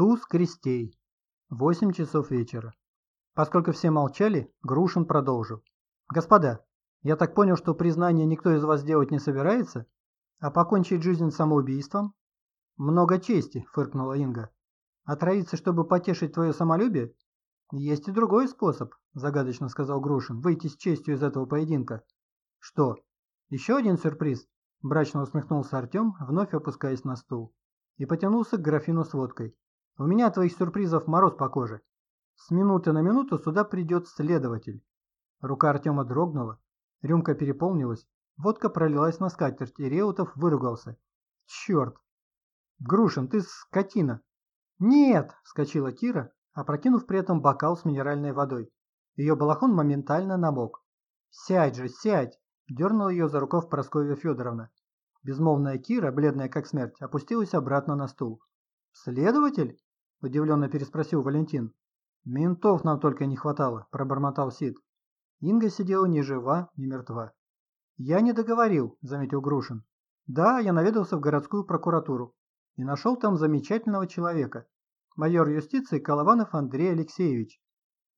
Туз крестей. Восемь часов вечера. Поскольку все молчали, Грушин продолжил. «Господа, я так понял, что признание никто из вас делать не собирается? А покончить жизнь самоубийством?» «Много чести», — фыркнула Инга. «Отравиться, чтобы потешить твое самолюбие?» «Есть и другой способ», — загадочно сказал Грушин, — «выйти с честью из этого поединка». «Что? Еще один сюрприз?» — брачно усмехнулся Артем, вновь опускаясь на стул, и потянулся к графину с водкой. «У меня от твоих сюрпризов мороз по коже. С минуты на минуту сюда придет следователь». Рука Артема дрогнула, рюмка переполнилась, водка пролилась на скатерть, и Реутов выругался. «Черт! Грушин, ты скотина!» «Нет!» — вскочила Кира, опрокинув при этом бокал с минеральной водой. Ее балахон моментально намок. «Сядь же, сядь!» – дернула ее за рукав Прасковья Федоровна. Безмолвная Кира, бледная как смерть, опустилась обратно на стул. «Следователь?» – удивленно переспросил Валентин. «Ментов нам только не хватало», – пробормотал Сид. Инга сидела ни жива, ни мертва. «Я не договорил», – заметил Грушин. «Да, я наведался в городскую прокуратуру и нашел там замечательного человека, майор юстиции Колованов Андрей Алексеевич.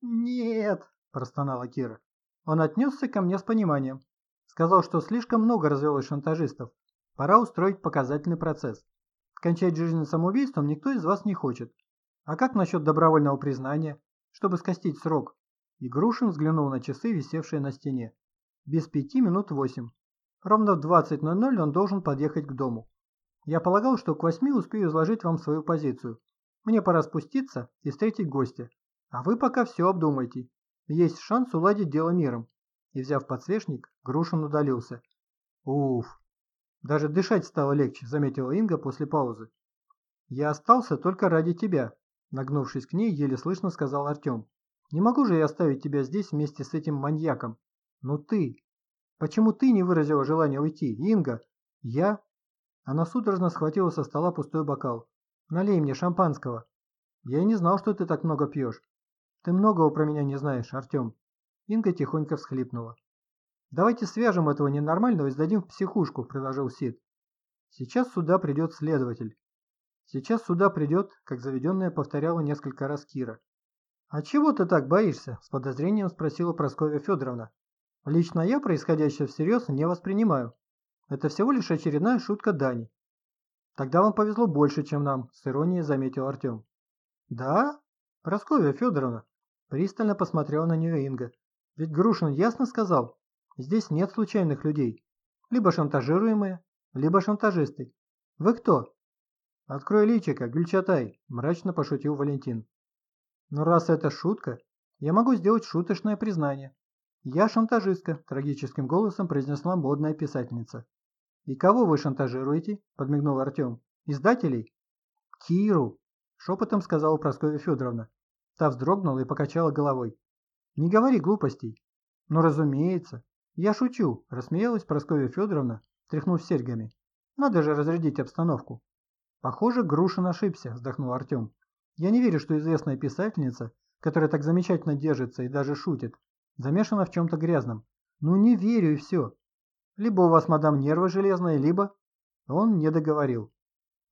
«Нет!» – простонала Кира. Он отнесся ко мне с пониманием. Сказал, что слишком много развелось шантажистов. Пора устроить показательный процесс. Кончать жизнь самоубийством никто из вас не хочет. А как насчет добровольного признания, чтобы скостить срок? И Грушин взглянул на часы, висевшие на стене. Без пяти минут восемь. Ровно в 20.00 он должен подъехать к дому. Я полагал, что к восьми успею изложить вам свою позицию. Мне пора спуститься и встретить гостя. А вы пока все обдумайте. Есть шанс уладить дело миром. И взяв подсвечник, Грушин удалился. Уф. Даже дышать стало легче, заметила Инга после паузы. Я остался только ради тебя, нагнувшись к ней, еле слышно сказал Артем. Не могу же я оставить тебя здесь вместе с этим маньяком. Но ты... Почему ты не выразила желание уйти, Инга? Я... Она судорожно схватила со стола пустой бокал. Налей мне шампанского. Я и не знал, что ты так много пьешь. Ты многого про меня не знаешь, Артем. Инга тихонько всхлипнула. Давайте свяжем этого ненормального и сдадим в психушку, предложил Сид. Сейчас сюда придет следователь. Сейчас сюда придет, как заведенная повторяла несколько раз Кира. «А чего ты так боишься?» – с подозрением спросила Прасковья Федоровна. «Лично я происходящее всерьез не воспринимаю. Это всего лишь очередная шутка Дани. Тогда вам повезло больше, чем нам, с иронией заметил Артем. Да? Прасковья Федоровна. Пристально посмотрел на нее Инга. Ведь Грушин ясно сказал, здесь нет случайных людей. Либо шантажируемые, либо шантажисты. Вы кто? Открой личико, Гюльчатай, мрачно пошутил Валентин. Но раз это шутка, я могу сделать шуточное признание. Я шантажистка, трагическим голосом произнесла модная писательница. «И кого вы шантажируете?» – подмигнул Артем. «Издателей?» «Киру!» – шепотом сказала Прасковья Федоровна. Та вздрогнула и покачала головой. «Не говори глупостей». «Ну, разумеется. Я шучу», – рассмеялась Прасковья Федоровна, тряхнув серьгами. «Надо же разрядить обстановку». «Похоже, Грушин ошибся», – вздохнул Артем. «Я не верю, что известная писательница, которая так замечательно держится и даже шутит, замешана в чем-то грязном. Ну, не верю и все. Либо у вас, мадам, нервы железные, либо...» Он не договорил.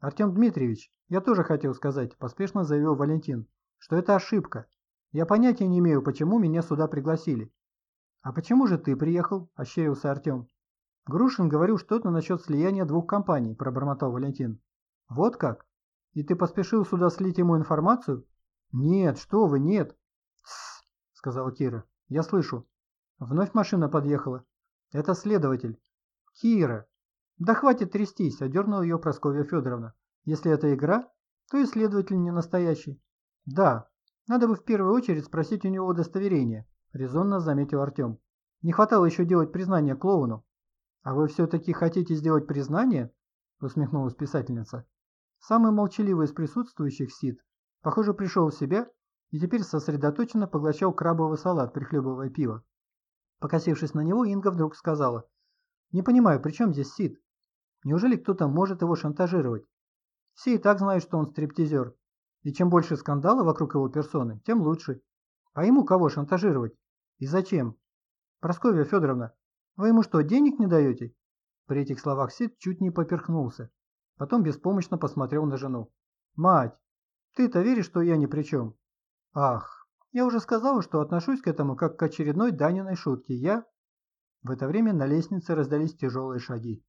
«Артем Дмитриевич, я тоже хотел сказать», – поспешно заявил Валентин, – «что это ошибка. Я понятия не имею, почему меня сюда пригласили». «А почему же ты приехал?» – ощерился Артем. «Грушин говорил что-то насчет слияния двух компаний», – пробормотал Валентин. «Вот как? И ты поспешил сюда слить ему информацию?» «Нет, что вы, нет!» «Тссс!» – сказала Кира. «Я слышу. Вновь машина подъехала. Это следователь. Кира. Да хватит трястись, одернула ее Прасковья Федоровна. Если это игра, то и следователь не настоящий. Да, надо бы в первую очередь спросить у него удостоверение, резонно заметил Артем. Не хватало еще делать признание клоуну. А вы все-таки хотите сделать признание? Усмехнулась писательница. Самый молчаливый из присутствующих Сид, похоже, пришел в себя и теперь сосредоточенно поглощал крабовый салат, прихлебывая пиво. Покосившись на него, Инга вдруг сказала. «Не понимаю, при чем здесь Сид? Неужели кто-то может его шантажировать? Все и так знают, что он стриптизер. И чем больше скандала вокруг его персоны, тем лучше. А ему кого шантажировать? И зачем? Прасковья Федоровна, вы ему что, денег не даете?» При этих словах Сид чуть не поперхнулся. Потом беспомощно посмотрел на жену. «Мать, Ты-то веришь, что я ни при чем? Ах, я уже сказала, что отношусь к этому как к очередной Даниной шутке. Я... В это время на лестнице раздались тяжелые шаги.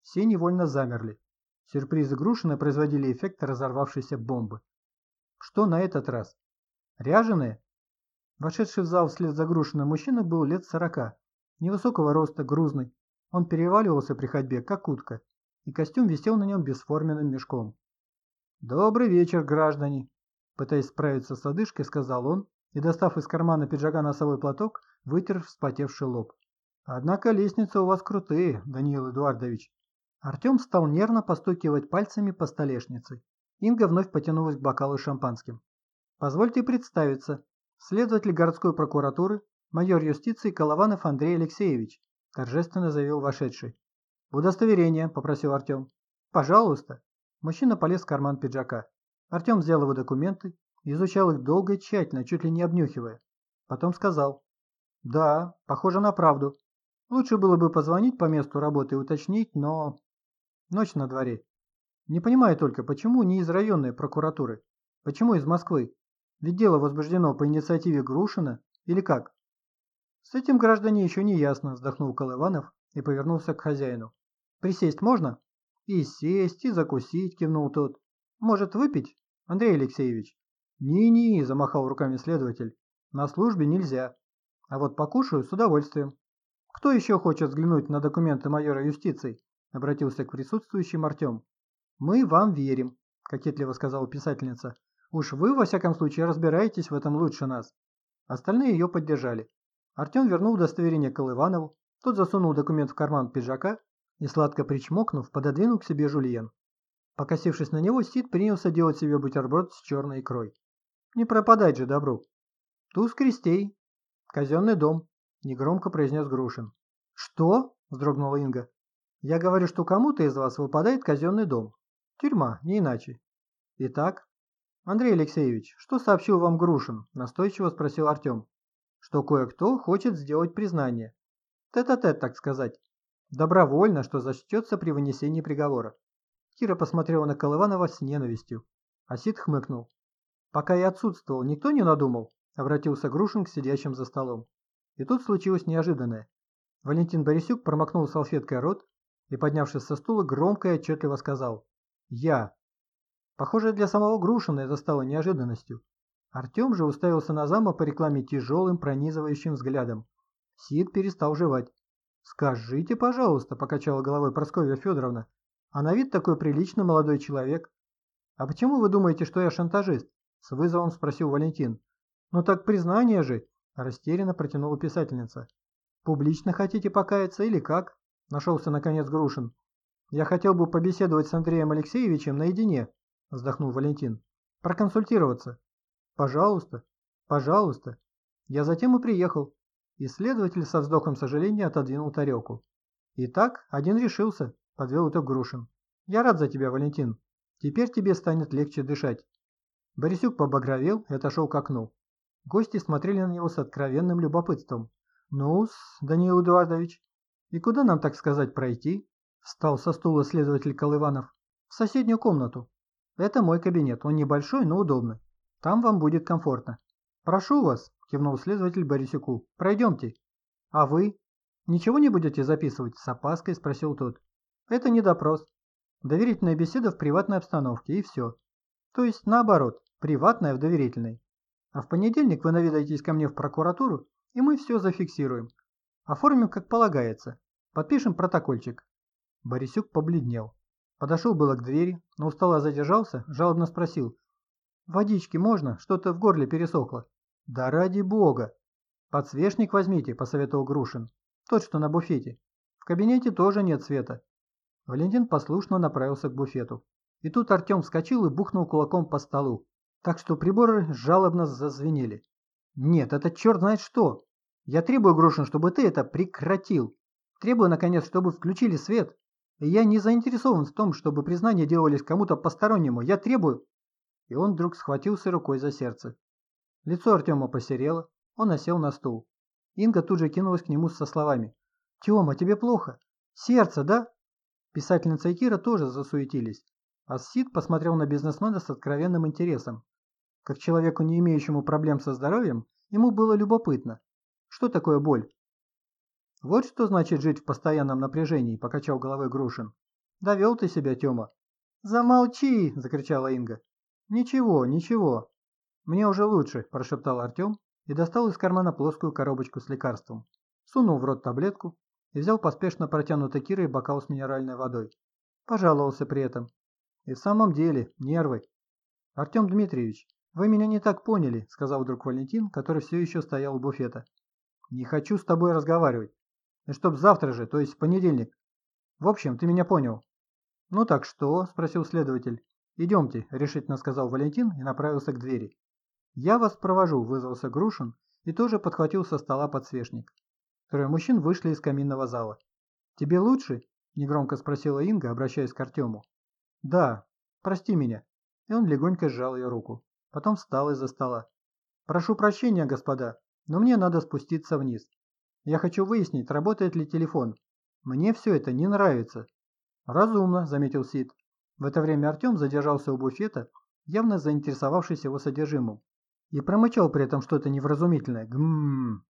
Все невольно замерли. Сюрпризы Грушина производили эффект разорвавшейся бомбы. Что на этот раз? Ряженые? Вошедший в зал вслед за Грушиным мужчина был лет сорока. Невысокого роста, грузный. Он переваливался при ходьбе, как утка, и костюм висел на нем бесформенным мешком. «Добрый вечер, граждане!» Пытаясь справиться с одышкой, сказал он, и, достав из кармана пиджака носовой платок, вытер вспотевший лоб. «Однако лестницы у вас крутые, Даниил Эдуардович!» Артем стал нервно постукивать пальцами по столешнице. Инга вновь потянулась к бокалу с шампанским. «Позвольте представиться. Следователь городской прокуратуры, майор юстиции Колованов Андрей Алексеевич», торжественно заявил вошедший. «Удостоверение», – попросил Артем. «Пожалуйста». Мужчина полез в карман пиджака. Артем взял его документы, изучал их долго и тщательно, чуть ли не обнюхивая. Потом сказал. «Да, похоже на правду. Лучше было бы позвонить по месту работы и уточнить, но...» Ночь на дворе. Не понимаю только, почему не из районной прокуратуры? Почему из Москвы? Ведь дело возбуждено по инициативе Грушина или как? С этим граждане еще не ясно, вздохнул Колыванов и повернулся к хозяину. Присесть можно? И сесть, и закусить, кивнул тот. Может, выпить, Андрей Алексеевич? «Не-не», – замахал руками следователь, – «на службе нельзя. А вот покушаю с удовольствием. Кто еще хочет взглянуть на документы майора юстиции?» – обратился к присутствующим Артем. «Мы вам верим», – кокетливо сказала писательница. «Уж вы, во всяком случае, разбираетесь в этом лучше нас». Остальные ее поддержали. Артем вернул удостоверение Колыванову, тот засунул документ в карман пиджака и, сладко причмокнув, пододвинул к себе жульен. Покосившись на него, Сид принялся делать себе бутерброд с черной икрой. Не пропадать же добру. Туз крестей. Казенный дом, негромко произнес Грушин. Что? вздрогнула Инга. Я говорю, что кому-то из вас выпадает казенный дом. Тюрьма, не иначе. Итак, Андрей Алексеевич, что сообщил вам Грушин? Настойчиво спросил Артем. Что кое-кто хочет сделать признание. Тет-а-тет, -тет, так сказать. Добровольно, что зачтется при вынесении приговора. Кира посмотрела на Колыванова с ненавистью. Асид хмыкнул. «Пока я отсутствовал, никто не надумал?» – обратился Грушин к сидящим за столом. И тут случилось неожиданное. Валентин Борисюк промокнул салфеткой рот, и, поднявшись со стула, громко и отчетливо сказал «Я». Похоже, для самого Грушина это стало неожиданностью. Артем же уставился на зама по рекламе тяжелым, пронизывающим взглядом. Сид перестал жевать. «Скажите, пожалуйста», – покачала головой Прасковья Федоровна, – «а на вид такой приличный молодой человек». «А почему вы думаете, что я шантажист?» – с вызовом спросил Валентин. «Ну так признание же», – растерянно протянула писательница. «Публично хотите покаяться или как?» Нашелся, наконец, Грушин. «Я хотел бы побеседовать с Андреем Алексеевичем наедине», – вздохнул Валентин. «Проконсультироваться». «Пожалуйста, пожалуйста». Я затем и приехал. Исследователь со вздохом сожаления отодвинул тарелку. «Итак, один решился», – подвел итог Грушин. «Я рад за тебя, Валентин. Теперь тебе станет легче дышать». Борисюк побагровел и отошел к окну. Гости смотрели на него с откровенным любопытством. «Ну-с, Даниил Эдуардович, «И куда нам, так сказать, пройти?» Встал со стула следователь Колыванов. «В соседнюю комнату. Это мой кабинет. Он небольшой, но удобный. Там вам будет комфортно». «Прошу вас», – кивнул следователь Борисюку. «Пройдемте». «А вы?» «Ничего не будете записывать?» – с опаской спросил тот. «Это не допрос. Доверительная беседа в приватной обстановке, и все. То есть, наоборот, приватная в доверительной. А в понедельник вы наведаетесь ко мне в прокуратуру, и мы все зафиксируем. Оформим, как полагается. Подпишем протокольчик. Борисюк побледнел. Подошел было к двери, но устало задержался, жалобно спросил. «Водички можно? Что-то в горле пересохло». «Да ради бога!» «Подсвечник возьмите», – посоветовал Грушин. «Тот, что на буфете. В кабинете тоже нет света». Валентин послушно направился к буфету. И тут Артем вскочил и бухнул кулаком по столу, так что приборы жалобно зазвенели. «Нет, это черт знает что! Я требую, Грушин, чтобы ты это прекратил. Требую, наконец, чтобы включили свет. И я не заинтересован в том, чтобы признания делались кому-то постороннему. Я требую...» И он вдруг схватился рукой за сердце. Лицо Артема посерело, он осел на стул. Инга тут же кинулась к нему со словами. «Тема, тебе плохо? Сердце, да?» Писательница и Кира тоже засуетились. А Сид посмотрел на бизнесмена с откровенным интересом. Как человеку, не имеющему проблем со здоровьем, ему было любопытно. Что такое боль? Вот что значит жить в постоянном напряжении, покачал головой Грушин. Довел ты себя, Тёма. Замолчи, закричала Инга. Ничего, ничего. Мне уже лучше, прошептал Артем и достал из кармана плоскую коробочку с лекарством. Сунул в рот таблетку и взял поспешно протянутый Кирой бокал с минеральной водой. Пожаловался при этом. И в самом деле, нервы. Артем Дмитриевич, вы меня не так поняли, сказал вдруг Валентин, который все еще стоял у буфета. Не хочу с тобой разговаривать. И чтоб завтра же, то есть в понедельник. В общем, ты меня понял. Ну так что? спросил следователь. Идемте, решительно сказал Валентин и направился к двери. Я вас провожу, вызвался Грушин и тоже подхватил со стола подсвечник. Трое мужчин вышли из каминного зала. Тебе лучше? негромко спросила Инга, обращаясь к Артему. «Да, прости меня». И он легонько сжал ее руку. Потом встал из-за стола. «Прошу прощения, господа, но мне надо спуститься вниз. Я хочу выяснить, работает ли телефон. Мне все это не нравится». «Разумно», — заметил Сид. В это время Артем задержался у буфета, явно заинтересовавшись его содержимым, и промычал при этом что-то невразумительное. «Гммм».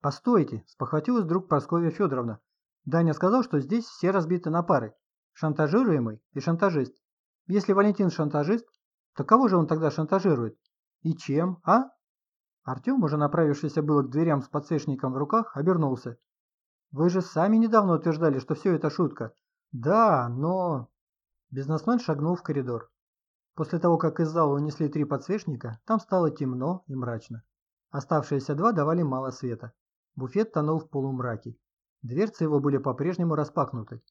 «Постойте», — спохватилась вдруг Прасковья Федоровна. «Даня сказал, что здесь все разбиты на пары шантажируемый и шантажист. Если Валентин шантажист, то кого же он тогда шантажирует? И чем, а? Артем, уже направившийся было к дверям с подсвечником в руках, обернулся. Вы же сами недавно утверждали, что все это шутка. Да, но... Бизнесмен шагнул в коридор. После того, как из зала унесли три подсвечника, там стало темно и мрачно. Оставшиеся два давали мало света. Буфет тонул в полумраке. Дверцы его были по-прежнему распахнуты.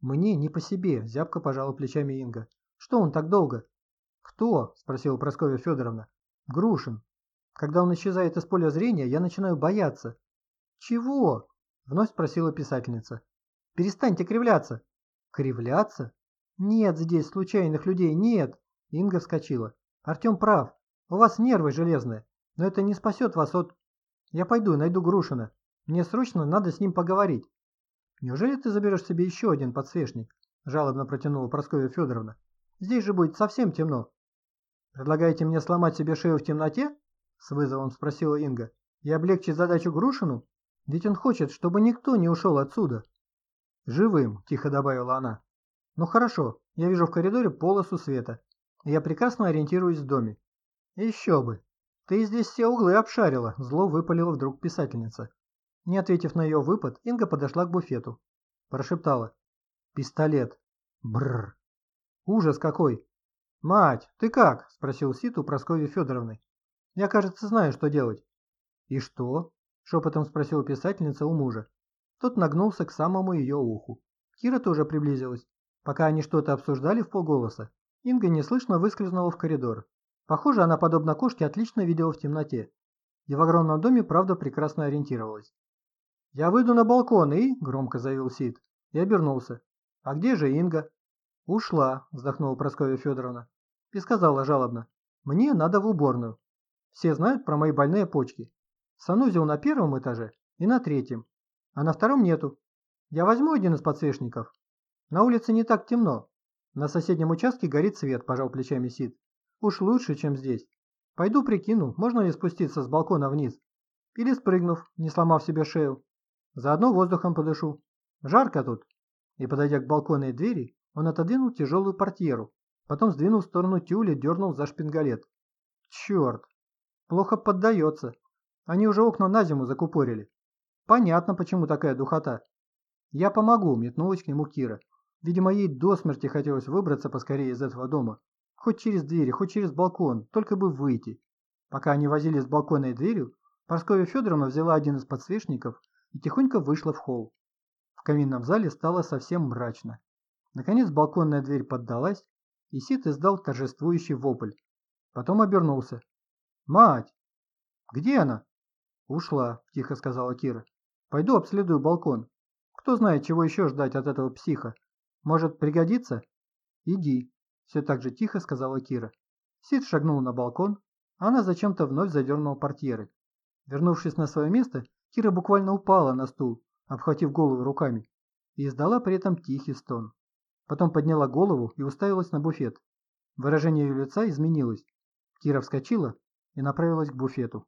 «Мне не по себе», – зябко пожала плечами Инга. «Что он так долго?» «Кто?» – спросила Прасковья Федоровна. «Грушин. Когда он исчезает из поля зрения, я начинаю бояться». «Чего?» – вновь спросила писательница. «Перестаньте кривляться». «Кривляться?» «Нет здесь случайных людей, нет!» Инга вскочила. «Артем прав. У вас нервы железные, но это не спасет вас от...» «Я пойду найду Грушина. Мне срочно надо с ним поговорить». «Неужели ты заберешь себе еще один подсвечник?» – жалобно протянула Прасковья Федоровна. «Здесь же будет совсем темно». «Предлагаете мне сломать себе шею в темноте?» – с вызовом спросила Инга. «И облегчить задачу Грушину? Ведь он хочет, чтобы никто не ушел отсюда». «Живым», – тихо добавила она. «Ну хорошо, я вижу в коридоре полосу света. Я прекрасно ориентируюсь в доме». «Еще бы! Ты здесь все углы обшарила», – зло выпалила вдруг писательница. Не ответив на ее выпад, Инга подошла к буфету. Прошептала. «Пистолет. Бррр. Ужас какой!» «Мать, ты как?» – спросил Сит у Прасковьи Федоровны. «Я, кажется, знаю, что делать». «И что?» – шепотом спросила писательница у мужа. Тот нагнулся к самому ее уху. Кира тоже приблизилась. Пока они что-то обсуждали в полголоса, Инга неслышно выскользнула в коридор. Похоже, она, подобно кошке, отлично видела в темноте. И в огромном доме, правда, прекрасно ориентировалась. «Я выйду на балкон и...» – громко заявил Сид. И обернулся. «А где же Инга?» «Ушла», – вздохнула Прасковья Федоровна. И сказала жалобно. «Мне надо в уборную. Все знают про мои больные почки. Санузел на первом этаже и на третьем. А на втором нету. Я возьму один из подсвечников. На улице не так темно. На соседнем участке горит свет», – пожал плечами Сид. «Уж лучше, чем здесь. Пойду прикину, можно ли спуститься с балкона вниз. Или спрыгнув, не сломав себе шею. Заодно воздухом подышу. Жарко тут. И, подойдя к балконной двери, он отодвинул тяжелую портьеру, потом сдвинул в сторону тюля, дернул за шпингалет. Черт! Плохо поддается. Они уже окна на зиму закупорили. Понятно, почему такая духота. Я помогу, метнулась к нему Кира. Видимо, ей до смерти хотелось выбраться поскорее из этого дома. Хоть через двери, хоть через балкон, только бы выйти. Пока они возили с балконной дверью, Парсковья Федоровна взяла один из подсвечников и тихонько вышла в холл. В каминном зале стало совсем мрачно. Наконец балконная дверь поддалась, и Сит издал торжествующий вопль. Потом обернулся. «Мать! Где она?» «Ушла», – тихо сказала Кира. «Пойду обследую балкон. Кто знает, чего еще ждать от этого психа. Может, пригодится?» «Иди», – все так же тихо сказала Кира. Сид шагнул на балкон, а она зачем-то вновь задернула портьеры. Вернувшись на свое место, Кира буквально упала на стул, обхватив голову руками, и издала при этом тихий стон. Потом подняла голову и уставилась на буфет. Выражение ее лица изменилось. Кира вскочила и направилась к буфету.